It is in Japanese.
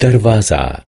दरवाज़ा